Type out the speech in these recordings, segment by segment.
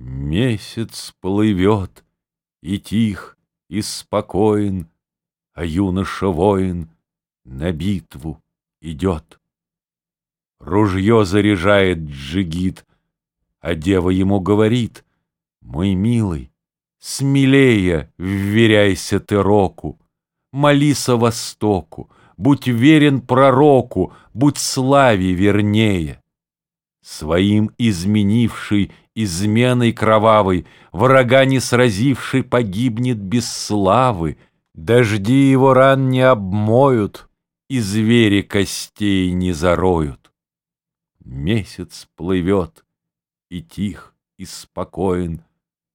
Месяц плывет, и тих, и спокоен, А юноша-воин на битву идет. Ружье заряжает джигит, А дева ему говорит, Мой милый, смелее вверяйся ты року, Молися востоку, будь верен пророку, Будь славе вернее. Своим изменивший изменой кровавой, Врага не сразивший погибнет без славы, Дожди его ран не обмоют, И звери костей не зароют. Месяц плывет, и тих, и спокоен,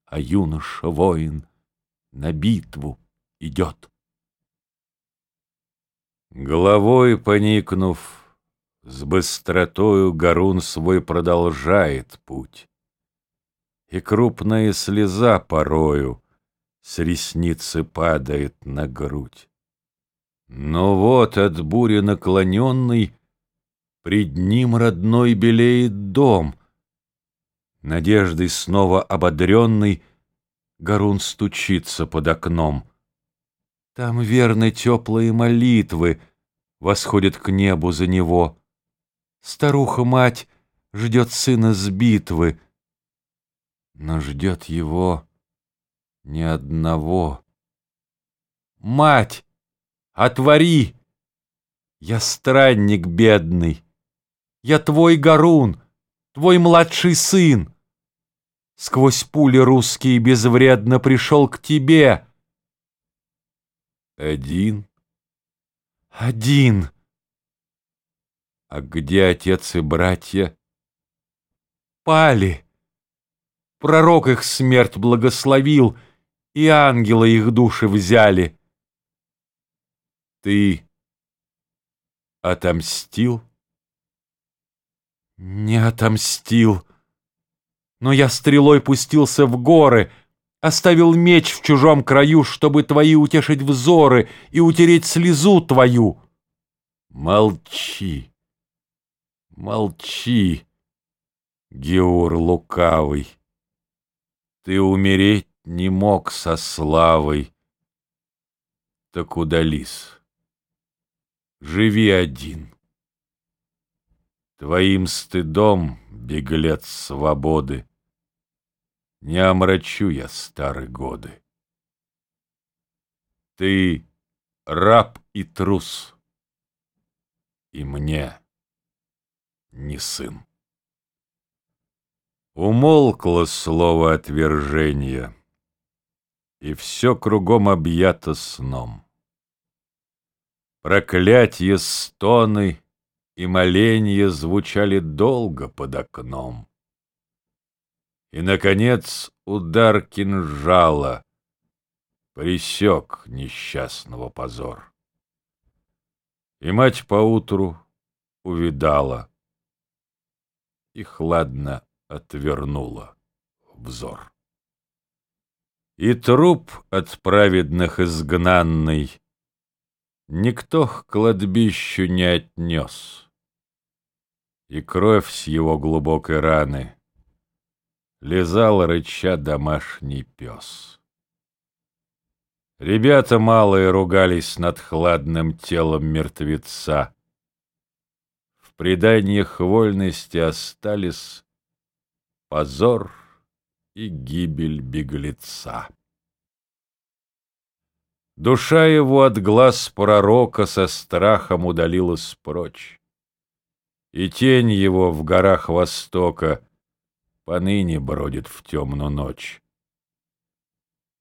А юноша-воин на битву идет. Головой поникнув, с быстротою Гарун свой продолжает путь. И крупная слеза порою С ресницы падает на грудь. Но вот от бури наклоненный Пред ним родной белеет дом. Надеждой снова ободренный Гарун стучится под окном. Там верны теплые молитвы Восходят к небу за него — Старуха-мать ждет сына с битвы, но ждет его ни одного. Мать, отвори! Я странник бедный, я твой Гарун, твой младший сын. Сквозь пули русские безвредно пришел к тебе. Один? Один. А где отец и братья? Пали. Пророк их смерть благословил, и ангелы их души взяли. Ты отомстил? Не отомстил. Но я стрелой пустился в горы, оставил меч в чужом краю, чтобы твои утешить взоры и утереть слезу твою. Молчи. Молчи, Геор лукавый. Ты умереть не мог со славой. Так удались. Живи один. Твоим стыдом, беглец свободы, Не омрачу я старые годы. Ты раб и трус, и мне не сын. Умолкло слово отвержения, и все кругом объято сном. Проклятье, стоны и моления звучали долго под окном. И, наконец, удар кинжала присек несчастного позор. И мать поутру увидала — и хладно отвернула взор. И труп от праведных изгнанный Никто к кладбищу не отнес, И кровь с его глубокой раны Лизал рыча домашний пес. Ребята малые ругались над хладным телом мертвеца, в преданиях вольности остались позор и гибель беглеца. Душа его от глаз пророка со страхом удалилась прочь, и тень его в горах Востока поныне бродит в темную ночь.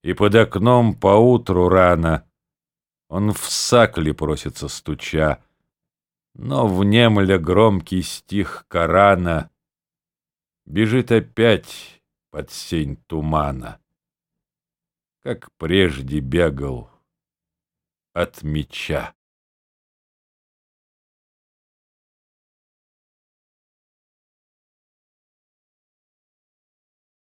И под окном поутру рано он в сакле просится стуча, но, внемля громкий стих Корана, Бежит опять под сень тумана, Как прежде бегал от меча.